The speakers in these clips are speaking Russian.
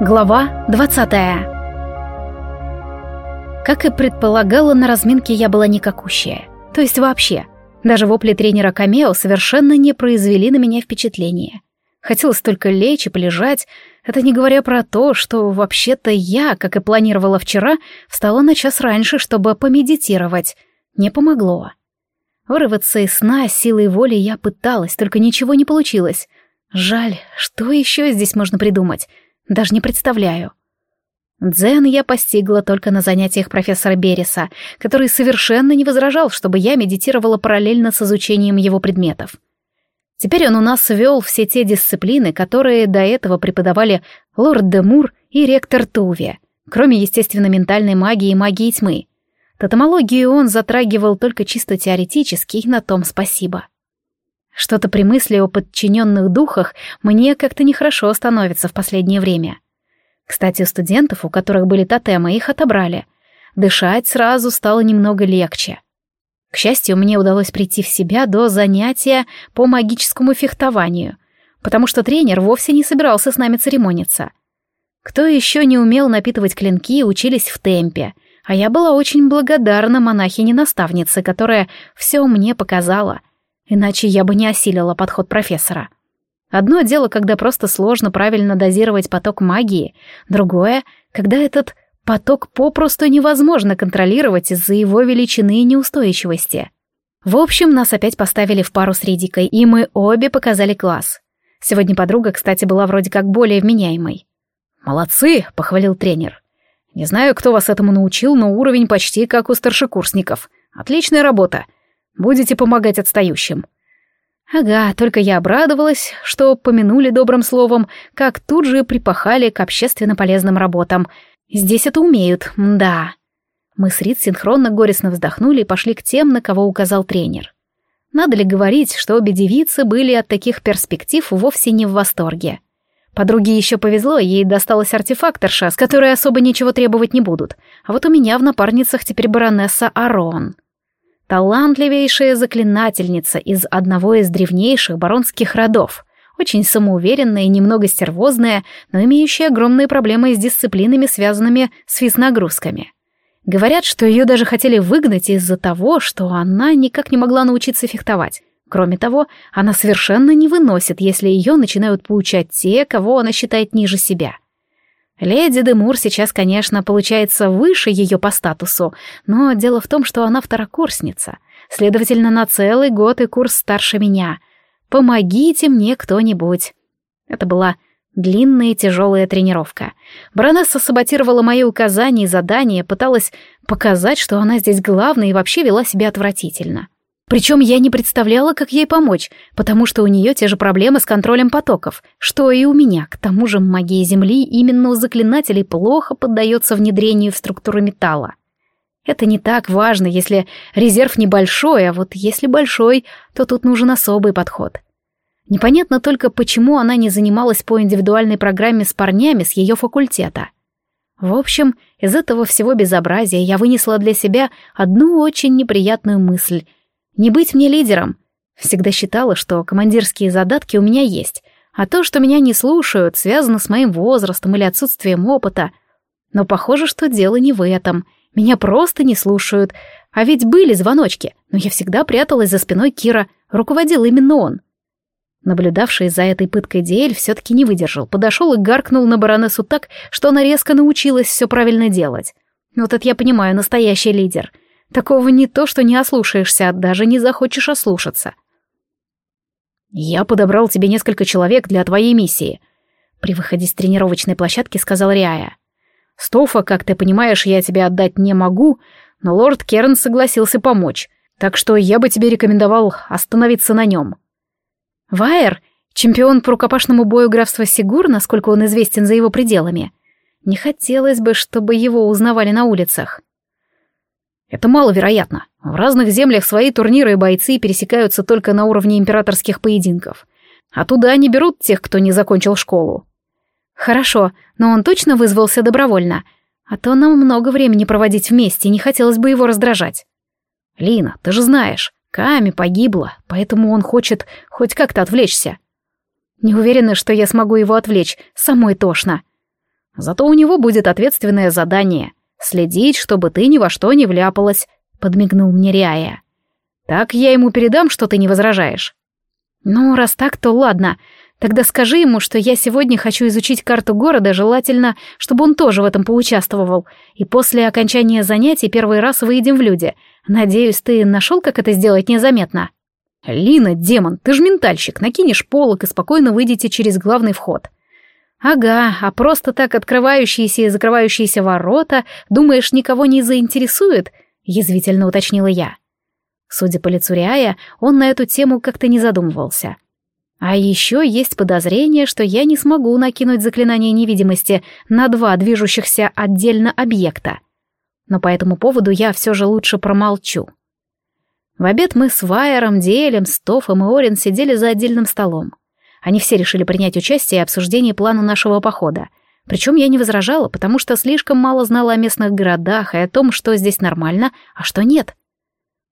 Глава 20 Как и предполагала, на разминке я была никакущая. То есть вообще. Даже вопли тренера Камео совершенно не произвели на меня впечатления. Хотелось только лечь и полежать, это не говоря про то, что вообще-то я, как и планировала вчера, встала на час раньше, чтобы помедитировать. Не помогло. Вырваться из сна силой воли я пыталась, только ничего не получилось. Жаль, что еще здесь можно придумать? Даже не представляю. Дзен я постигла только на занятиях профессора Береса, который совершенно не возражал, чтобы я медитировала параллельно с изучением его предметов. Теперь он у нас вел все те дисциплины, которые до этого преподавали лорд де Мур и ректор Туви, кроме, естественно, ментальной магии и магии тьмы. Тотомологию он затрагивал только чисто теоретически, и на том спасибо. Что-то при мысли о подчиненных духах мне как-то нехорошо становится в последнее время. Кстати, у студентов, у которых были тотемы, их отобрали. Дышать сразу стало немного легче. К счастью, мне удалось прийти в себя до занятия по магическому фехтованию, потому что тренер вовсе не собирался с нами церемониться. Кто еще не умел напитывать клинки, учились в темпе, а я была очень благодарна монахине-наставнице, которая все мне показала, иначе я бы не осилила подход профессора. Одно дело, когда просто сложно правильно дозировать поток магии, другое, когда этот Поток попросту невозможно контролировать из-за его величины и неустойчивости. В общем, нас опять поставили в пару с Ридикой, и мы обе показали класс. Сегодня подруга, кстати, была вроде как более вменяемой. «Молодцы!» — похвалил тренер. «Не знаю, кто вас этому научил, но уровень почти как у старшекурсников. Отличная работа. Будете помогать отстающим». Ага, только я обрадовалась, что помянули добрым словом, как тут же припахали к общественно полезным работам, Здесь это умеют, да. Мы с Рит синхронно горестно вздохнули и пошли к тем, на кого указал тренер. Надо ли говорить, что обе девицы были от таких перспектив вовсе не в восторге. Подруге еще повезло, ей досталась артефакторша, с которой особо ничего требовать не будут. А вот у меня в напарницах теперь баронесса Арон. Талантливейшая заклинательница из одного из древнейших баронских родов очень самоуверенная и немного стервозная, но имеющая огромные проблемы с дисциплинами, связанными с физнагрузками. Говорят, что ее даже хотели выгнать из-за того, что она никак не могла научиться фехтовать. Кроме того, она совершенно не выносит, если ее начинают поучать те, кого она считает ниже себя. Леди Демур сейчас, конечно, получается выше ее по статусу, но дело в том, что она второкурсница, следовательно, на целый год и курс старше меня — «Помогите мне кто-нибудь». Это была длинная и тяжелая тренировка. Баронесса саботировала мои указания и задания, пыталась показать, что она здесь главная и вообще вела себя отвратительно. Причем я не представляла, как ей помочь, потому что у нее те же проблемы с контролем потоков, что и у меня. К тому же магия Земли именно у заклинателей плохо поддается внедрению в структуру металла. Это не так важно, если резерв небольшой, а вот если большой, то тут нужен особый подход. Непонятно только, почему она не занималась по индивидуальной программе с парнями с ее факультета. В общем, из этого всего безобразия я вынесла для себя одну очень неприятную мысль. Не быть мне лидером. Всегда считала, что командирские задатки у меня есть, а то, что меня не слушают, связано с моим возрастом или отсутствием опыта. Но похоже, что дело не в этом — меня просто не слушают. А ведь были звоночки, но я всегда пряталась за спиной Кира. Руководил именно он. Наблюдавший за этой пыткой Диэль все-таки не выдержал, подошел и гаркнул на баронессу так, что она резко научилась все правильно делать. Вот это я понимаю, настоящий лидер. Такого не то, что не ослушаешься, а даже не захочешь ослушаться. «Я подобрал тебе несколько человек для твоей миссии», — при выходе с тренировочной площадки сказал Риая. Стофа, как ты понимаешь, я тебе отдать не могу, но лорд Керн согласился помочь, так что я бы тебе рекомендовал остановиться на нем. Вайер, чемпион по рукопашному бою графства Сигур, насколько он известен за его пределами. Не хотелось бы, чтобы его узнавали на улицах. Это маловероятно. В разных землях свои турниры и бойцы пересекаются только на уровне императорских поединков. А туда не берут тех, кто не закончил школу. Хорошо, но он точно вызвался добровольно. А то нам много времени проводить вместе, не хотелось бы его раздражать. Лина, ты же знаешь, Ками погибла, поэтому он хочет хоть как-то отвлечься. Не уверена, что я смогу его отвлечь, самой тошно. Зато у него будет ответственное задание — следить, чтобы ты ни во что не вляпалась», — подмигнул мне Риая. «Так я ему передам, что ты не возражаешь». «Ну, раз так, то ладно. Тогда скажи ему, что я сегодня хочу изучить карту города, желательно, чтобы он тоже в этом поучаствовал. И после окончания занятий первый раз выйдем в люди. Надеюсь, ты нашел, как это сделать незаметно?» «Лина, демон, ты ж ментальщик, накинешь полок и спокойно выйдете через главный вход». «Ага, а просто так открывающиеся и закрывающиеся ворота, думаешь, никого не заинтересует?» — язвительно уточнила я. Судя по лицу Риая, он на эту тему как-то не задумывался. А еще есть подозрение, что я не смогу накинуть заклинание невидимости на два движущихся отдельно объекта. Но по этому поводу я все же лучше промолчу. В обед мы с Вайером, Диэлем, Стофом и Орин сидели за отдельным столом. Они все решили принять участие в обсуждении плана нашего похода. Причем я не возражала, потому что слишком мало знала о местных городах и о том, что здесь нормально, а что нет.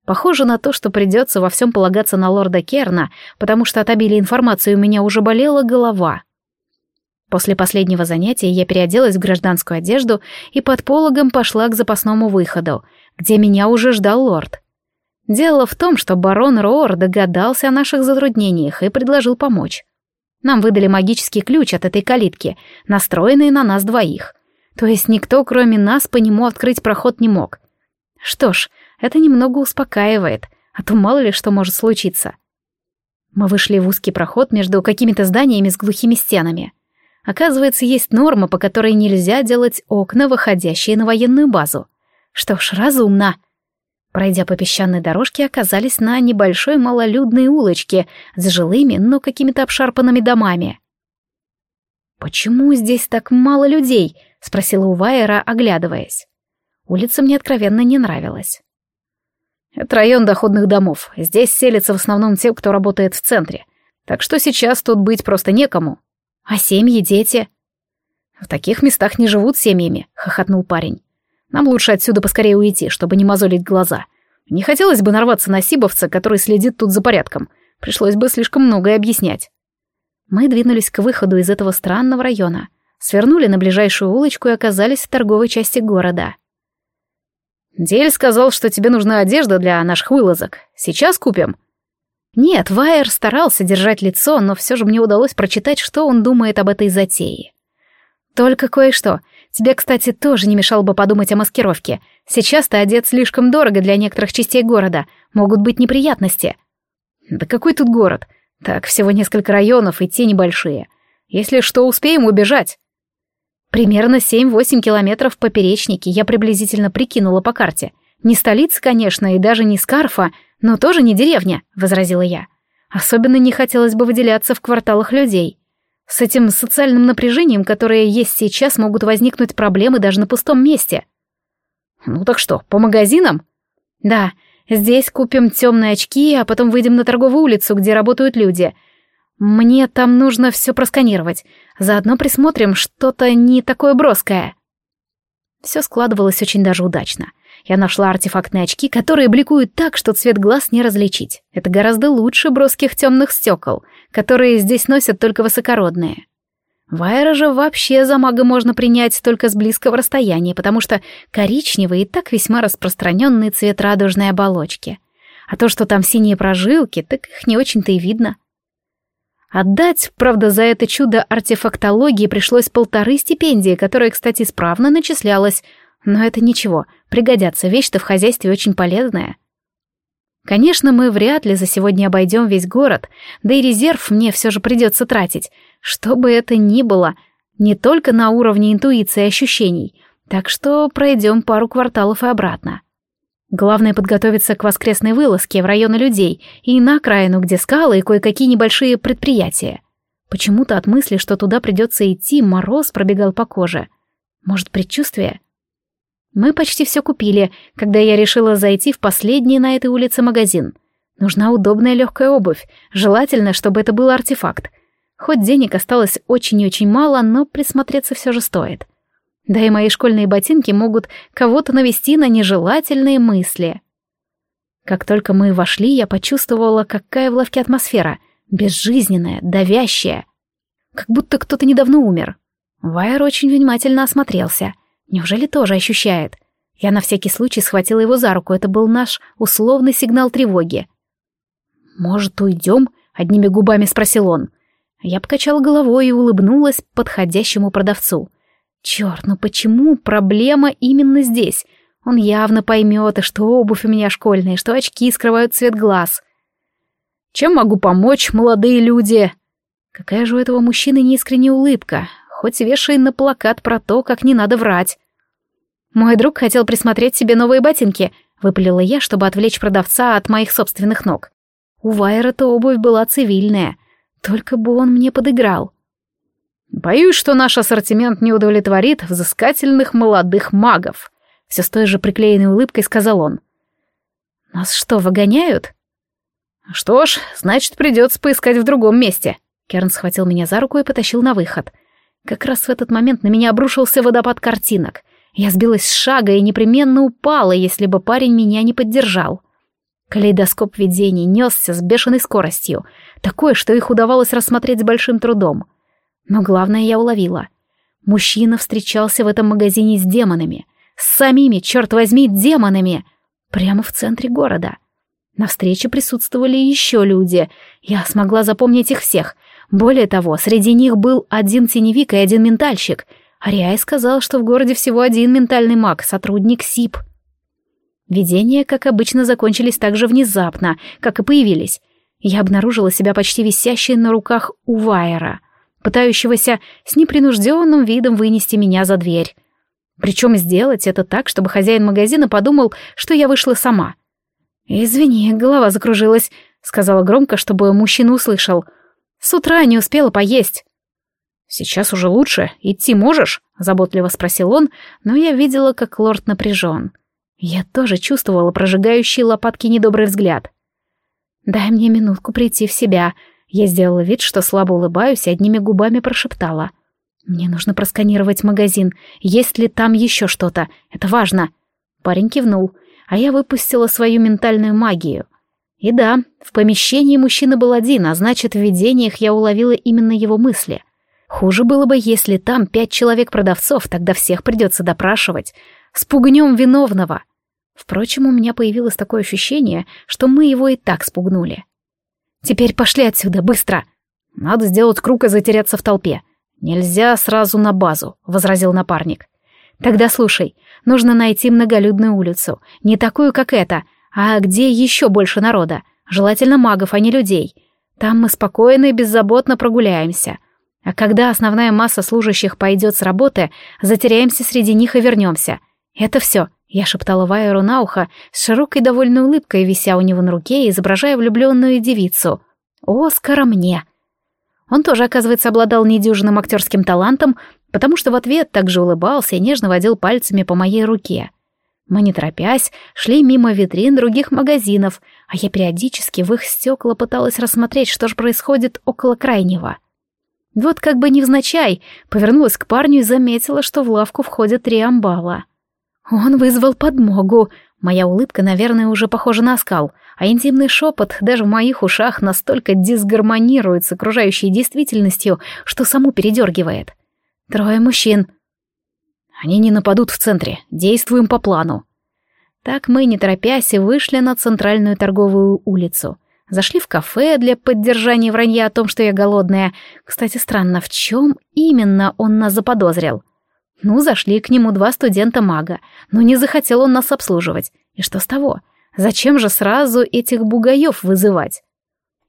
Похоже на то, что придется во всем полагаться на лорда Керна, потому что от обилия информации у меня уже болела голова. После последнего занятия я переоделась в гражданскую одежду и под пологом пошла к запасному выходу, где меня уже ждал лорд. Дело в том, что барон Роор догадался о наших затруднениях и предложил помочь. Нам выдали магический ключ от этой калитки, настроенный на нас двоих. То есть никто, кроме нас, по нему открыть проход не мог. Что ж, это немного успокаивает, а то мало ли что может случиться. Мы вышли в узкий проход между какими-то зданиями с глухими стенами. Оказывается, есть норма, по которой нельзя делать окна, выходящие на военную базу. Что ж, разумно. Пройдя по песчаной дорожке, оказались на небольшой малолюдной улочке с жилыми, но какими-то обшарпанными домами. «Почему здесь так мало людей?» — спросила у Вайера, оглядываясь. Улица мне откровенно не нравилась. Это район доходных домов. Здесь селятся в основном те, кто работает в центре. Так что сейчас тут быть просто некому. А семьи, дети? В таких местах не живут семьями, хохотнул парень. Нам лучше отсюда поскорее уйти, чтобы не мозолить глаза. Не хотелось бы нарваться на сибовца, который следит тут за порядком. Пришлось бы слишком многое объяснять. Мы двинулись к выходу из этого странного района, свернули на ближайшую улочку и оказались в торговой части города. Дель сказал, что тебе нужна одежда для наших вылазок. Сейчас купим?» Нет, Вайер старался держать лицо, но все же мне удалось прочитать, что он думает об этой затее. «Только кое-что. Тебе, кстати, тоже не мешало бы подумать о маскировке. Сейчас ты одет слишком дорого для некоторых частей города. Могут быть неприятности». «Да какой тут город? Так, всего несколько районов и те небольшие. Если что, успеем убежать». Примерно 7-8 километров поперечнике я приблизительно прикинула по карте. Не столица, конечно, и даже не Скарфа, но тоже не деревня, возразила я. Особенно не хотелось бы выделяться в кварталах людей. С этим социальным напряжением, которое есть сейчас, могут возникнуть проблемы даже на пустом месте. Ну так что, по магазинам? Да, здесь купим темные очки, а потом выйдем на торговую улицу, где работают люди — мне там нужно все просканировать. Заодно присмотрим что-то не такое броское. Все складывалось очень даже удачно. Я нашла артефактные очки, которые бликуют так, что цвет глаз не различить. Это гораздо лучше броских темных стекол, которые здесь носят только высокородные. Вайра же вообще за мага можно принять только с близкого расстояния, потому что коричневый и так весьма распространенный цвет радужной оболочки. А то, что там синие прожилки, так их не очень-то и видно. Отдать, правда, за это чудо артефактологии пришлось полторы стипендии, которая, кстати, исправно начислялась. Но это ничего, пригодятся, вещь-то в хозяйстве очень полезная. Конечно, мы вряд ли за сегодня обойдем весь город, да и резерв мне все же придется тратить, что бы это ни было, не только на уровне интуиции и ощущений, так что пройдем пару кварталов и обратно. Главное подготовиться к воскресной вылазке в районы людей и на окраину, где скалы и кое-какие небольшие предприятия. Почему-то от мысли, что туда придется идти, мороз пробегал по коже. Может, предчувствие? Мы почти все купили, когда я решила зайти в последний на этой улице магазин. Нужна удобная легкая обувь, желательно, чтобы это был артефакт. Хоть денег осталось очень-очень мало, но присмотреться все же стоит. Да и мои школьные ботинки могут кого-то навести на нежелательные мысли. Как только мы вошли, я почувствовала, какая в лавке атмосфера. Безжизненная, давящая. Как будто кто-то недавно умер. Вайер очень внимательно осмотрелся. Неужели тоже ощущает? Я на всякий случай схватила его за руку, это был наш условный сигнал тревоги. «Может, уйдем?» — одними губами спросил он. Я покачала головой и улыбнулась подходящему продавцу. Черт, ну почему проблема именно здесь? Он явно поймет, и что обувь у меня школьная, что очки скрывают цвет глаз. Чем могу помочь, молодые люди? Какая же у этого мужчины неискренняя улыбка, хоть вешай на плакат про то, как не надо врать. Мой друг хотел присмотреть себе новые ботинки, выпалила я, чтобы отвлечь продавца от моих собственных ног. У Вайера-то обувь была цивильная, только бы он мне подыграл. Боюсь, что наш ассортимент не удовлетворит взыскательных молодых магов. Все с той же приклеенной улыбкой сказал он. Нас что, выгоняют? Что ж, значит, придется поискать в другом месте. Керн схватил меня за руку и потащил на выход. Как раз в этот момент на меня обрушился водопад картинок. Я сбилась с шага и непременно упала, если бы парень меня не поддержал. Калейдоскоп видений несся с бешеной скоростью, такой, что их удавалось рассмотреть с большим трудом. Но главное я уловила. Мужчина встречался в этом магазине с демонами. С самими, черт возьми, демонами. Прямо в центре города. На встрече присутствовали еще люди. Я смогла запомнить их всех. Более того, среди них был один теневик и один ментальщик. Ариай сказал, что в городе всего один ментальный маг, сотрудник СИП. Видения, как обычно, закончились так же внезапно, как и появились. Я обнаружила себя почти висящей на руках у Вайера, пытающегося с непринужденным видом вынести меня за дверь. Причем сделать это так, чтобы хозяин магазина подумал, что я вышла сама. «Извини, голова закружилась», — сказала громко, чтобы мужчина услышал. «С утра не успела поесть». «Сейчас уже лучше. Идти можешь?» — заботливо спросил он, но я видела, как лорд напряжен. Я тоже чувствовала прожигающий лопатки недобрый взгляд. «Дай мне минутку прийти в себя». Я сделала вид, что слабо улыбаюсь и одними губами прошептала. «Мне нужно просканировать магазин. Есть ли там еще что-то? Это важно». Парень кивнул, а я выпустила свою ментальную магию. И да, в помещении мужчина был один, а значит, в видениях я уловила именно его мысли. Хуже было бы, если там пять человек-продавцов, тогда всех придется допрашивать. Спугнем виновного. Впрочем, у меня появилось такое ощущение, что мы его и так спугнули. «Теперь пошли отсюда, быстро!» «Надо сделать круг и затеряться в толпе. «Нельзя сразу на базу», — возразил напарник. «Тогда слушай, нужно найти многолюдную улицу, не такую, как эта, а где еще больше народа, желательно магов, а не людей. Там мы спокойно и беззаботно прогуляемся. А когда основная масса служащих пойдет с работы, затеряемся среди них и вернемся. Это все», — я шептала Вайеру на ухо, с широкой довольной улыбкой, вися у него на руке, изображая влюбленную девицу. «Оскара мне!» Он тоже, оказывается, обладал недюжинным актерским талантом, потому что в ответ также улыбался и нежно водил пальцами по моей руке. Мы, не торопясь, шли мимо витрин других магазинов, а я периодически в их стекла пыталась рассмотреть, что же происходит около крайнего. Вот как бы невзначай, повернулась к парню и заметила, что в лавку входят три амбала. Он вызвал подмогу. Моя улыбка, наверное, уже похожа на скал — а интимный шепот даже в моих ушах настолько дисгармонирует с окружающей действительностью, что саму передергивает. Трое мужчин. Они не нападут в центре, действуем по плану. Так мы, не торопясь, и вышли на центральную торговую улицу. Зашли в кафе для поддержания вранья о том, что я голодная. Кстати, странно, в чем именно он нас заподозрил? Ну, зашли к нему два студента-мага, но не захотел он нас обслуживать. И что с того? — Зачем же сразу этих бугаев вызывать?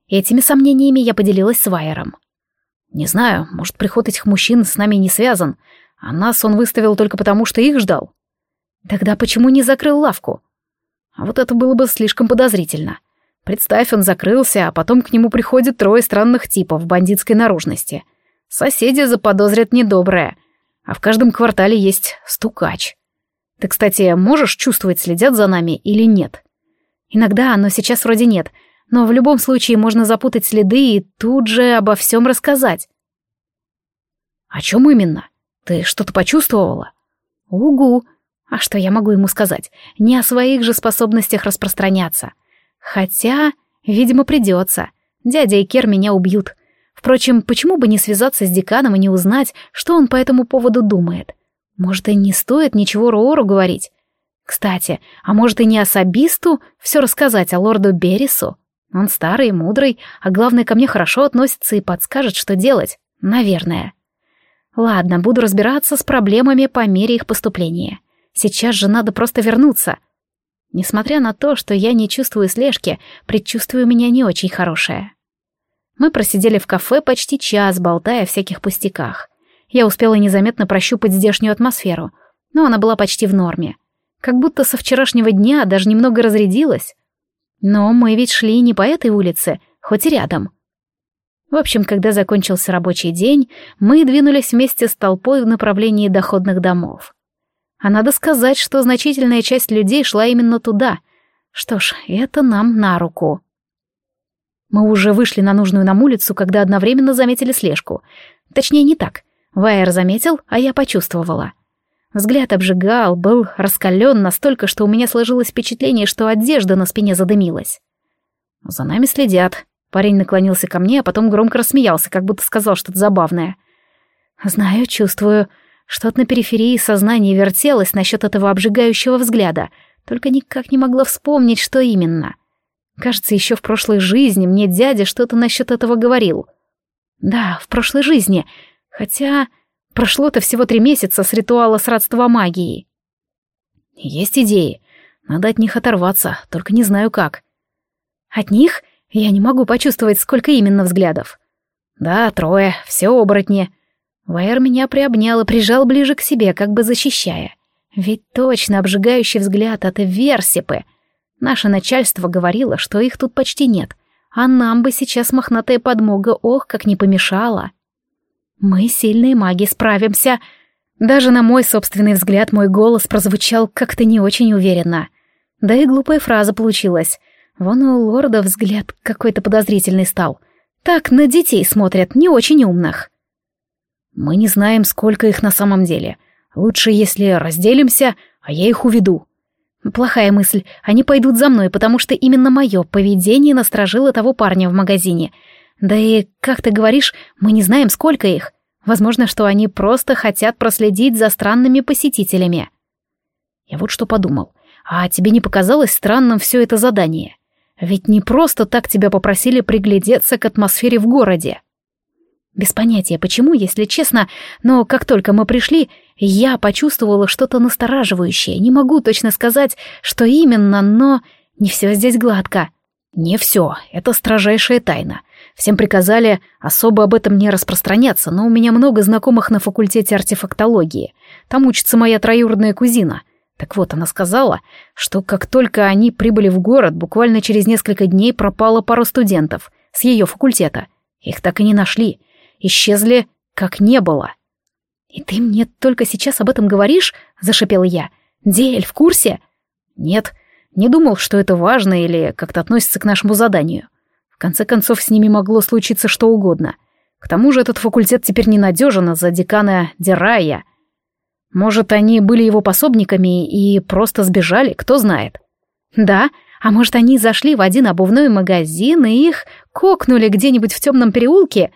Этими сомнениями я поделилась с Вайером. Не знаю, может, приход этих мужчин с нами не связан, а нас он выставил только потому, что их ждал. Тогда почему не закрыл лавку? А вот это было бы слишком подозрительно. Представь, он закрылся, а потом к нему приходят трое странных типов в бандитской наружности. Соседи заподозрят недоброе, а в каждом квартале есть стукач. Ты, кстати, можешь чувствовать, следят за нами или нет? Иногда, но сейчас вроде нет. Но в любом случае можно запутать следы и тут же обо всем рассказать. О чем именно? Ты что-то почувствовала? Угу. А что я могу ему сказать? Не о своих же способностях распространяться. Хотя, видимо, придется. Дядя и Кер меня убьют. Впрочем, почему бы не связаться с деканом и не узнать, что он по этому поводу думает? Может, и не стоит ничего Роору говорить? Кстати, а может и не особисту все рассказать, а лорду Беррису? Он старый и мудрый, а главное, ко мне хорошо относится и подскажет, что делать. Наверное. Ладно, буду разбираться с проблемами по мере их поступления. Сейчас же надо просто вернуться. Несмотря на то, что я не чувствую слежки, предчувствие у меня не очень хорошее. Мы просидели в кафе почти час, болтая о всяких пустяках. Я успела незаметно прощупать здешнюю атмосферу, но она была почти в норме. Как будто со вчерашнего дня даже немного разрядилась. Но мы ведь шли не по этой улице, хоть и рядом. В общем, когда закончился рабочий день, мы двинулись вместе с толпой в направлении доходных домов. А надо сказать, что значительная часть людей шла именно туда. Что ж, это нам на руку. Мы уже вышли на нужную нам улицу, когда одновременно заметили слежку. Точнее, не так. Вайер заметил, а я почувствовала. Взгляд обжигал, был раскален настолько, что у меня сложилось впечатление, что одежда на спине задымилась. «За нами следят», Парень наклонился ко мне, а потом громко рассмеялся, как будто сказал что-то забавное. «Знаю, чувствую. Что-то на периферии сознания вертелось насчет этого обжигающего взгляда, только никак не могла вспомнить, что именно. Кажется, еще в прошлой жизни мне дядя что-то насчет этого говорил. Да, в прошлой жизни, хотя прошло-то всего три месяца с ритуала сродства магии. Есть идеи. Надо от них оторваться, только не знаю как. От них? Я не могу почувствовать, сколько именно взглядов. Да, трое, все оборотни. Вайер меня приобнял и прижал ближе к себе, как бы защищая. Ведь точно обжигающий взгляд от Версипы. Наше начальство говорило, что их тут почти нет, а нам бы сейчас мохнатая подмога ох, как не помешала. Мы, сильные маги, справимся. Даже на мой собственный взгляд мой голос прозвучал как-то не очень уверенно. Да и глупая фраза получилась. Вон у лорда взгляд какой-то подозрительный стал. Так на детей смотрят, не очень умных. Мы не знаем, сколько их на самом деле. Лучше, если разделимся, а я их уведу. Плохая мысль. Они пойдут за мной, потому что именно мое поведение насторожило того парня в магазине. Да и, как ты говоришь, мы не знаем, сколько их. Возможно, что они просто хотят проследить за странными посетителями. Я вот что подумал. А тебе не показалось странным все это задание? Ведь не просто так тебя попросили приглядеться к атмосфере в городе. Без понятия, почему, если честно, но как только мы пришли, я почувствовала что-то настораживающее. Не могу точно сказать, что именно, но не все здесь гладко. Не все, это строжайшая тайна. Всем приказали особо об этом не распространяться, но у меня много знакомых на факультете артефактологии. Там учится моя троюродная кузина — так вот, она сказала, что как только они прибыли в город, буквально через несколько дней пропало пару студентов с ее факультета. Их так и не нашли. Исчезли, как не было. «И ты мне только сейчас об этом говоришь?» — зашипела я. «Диэль в курсе?» «Нет, не думал, что это важно или как-то относится к нашему заданию. В конце концов, с ними могло случиться что угодно. К тому же этот факультет теперь ненадежен из-за декана Дерая — может, они были его пособниками и просто сбежали, кто знает. Да, а может, они зашли в один обувной магазин и их кокнули где-нибудь в темном переулке?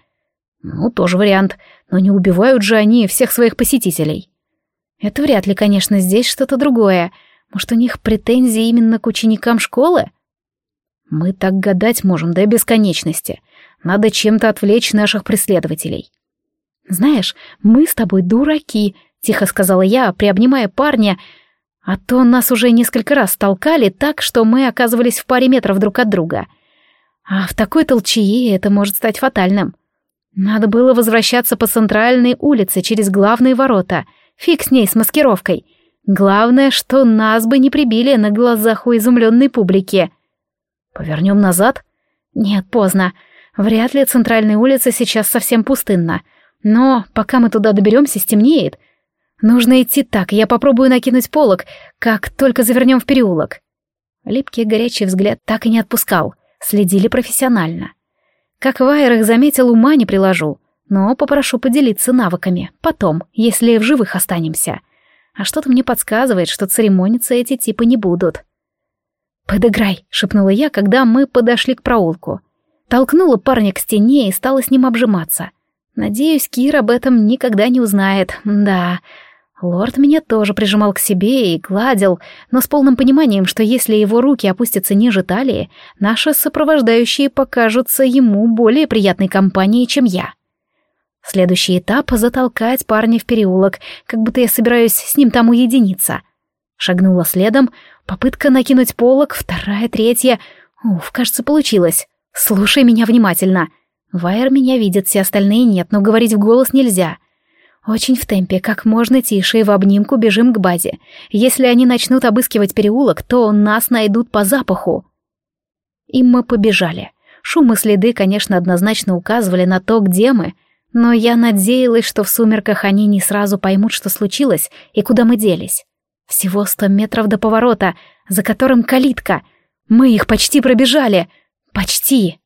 Ну, тоже вариант, но не убивают же они всех своих посетителей. Это вряд ли, конечно, здесь что-то другое. Может, у них претензии именно к ученикам школы? Мы так гадать можем до бесконечности. Надо чем-то отвлечь наших преследователей. Знаешь, мы с тобой дураки, — тихо сказала я, приобнимая парня, а то нас уже несколько раз толкали так, что мы оказывались в паре метров друг от друга. А в такой толчее это может стать фатальным. Надо было возвращаться по центральной улице через главные ворота. Фиг с ней, с маскировкой. Главное, что нас бы не прибили на глазах у изумленной публики. Повернем назад? Нет, поздно. Вряд ли центральная улица сейчас совсем пустынна. Но пока мы туда доберемся, стемнеет — Нужно идти так, я попробую накинуть полог, как только завернем в переулок. Липкий горячий взгляд так и не отпускал, следили профессионально. Как Вайер их заметил, ума не приложу, но попрошу поделиться навыками, потом, если в живых останемся. А что-то мне подсказывает, что церемониться эти типы не будут. «Подыграй», — шепнула я, когда мы подошли к проулку. Толкнула парня к стене и стала с ним обжиматься. Надеюсь, Кир об этом никогда не узнает. Да, лорд меня тоже прижимал к себе и гладил, но с полным пониманием, что если его руки опустятся ниже талии, наши сопровождающие покажутся ему более приятной компанией, чем я. Следующий этап — затолкать парня в переулок, как будто я собираюсь с ним там уединиться. Шагнула следом, попытка накинуть полок, вторая, третья. Уф, кажется, получилось. Слушай меня внимательно. Вайер меня видит, все остальные нет, но говорить в голос нельзя. Очень в темпе, как можно тише и в обнимку бежим к базе. Если они начнут обыскивать переулок, то нас найдут по запаху. И мы побежали. Шум и следы, конечно, однозначно указывали на то, где мы — но я надеялась, что в сумерках они не сразу поймут, что случилось и куда мы делись. Всего сто метров до поворота, за которым калитка. Мы их почти пробежали. Почти.